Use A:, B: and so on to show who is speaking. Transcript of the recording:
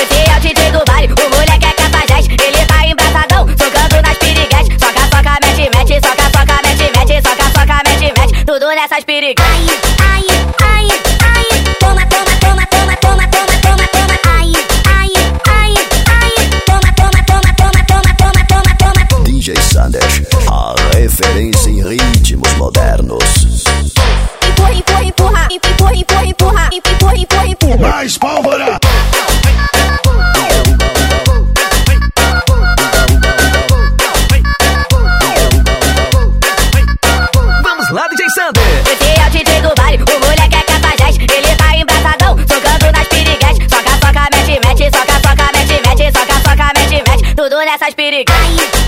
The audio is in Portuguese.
A: O Esse é o DJ do vale, o moleque é capaz Ele tá embraçadão, socando nas piriguetes Soca, soca, mete, mete, soca, soca, mete, mete Soca, soca, mete, mete, tudo nessas piriguetes
B: Ai, ai, ai, ai Toma, toma, toma, toma, toma, toma, toma, toma Ai, ai, ai, ai Toma, toma, toma, toma, toma, toma, toma, toma
C: DJ Sanders, a referência em ritmos modernos
B: Empurra, empurra, empurra, empurra, empurra, empurra, empurra, empurra
D: Mais
E: palmas
A: Esse é o DJ do baile, o moleque é capaz Ele tá embraçadão, socando nas piriguetes. Soca, soca, mete, mete, soca, soca, mete, mete Soca, soca, mete, mete, tudo nessas piriguetes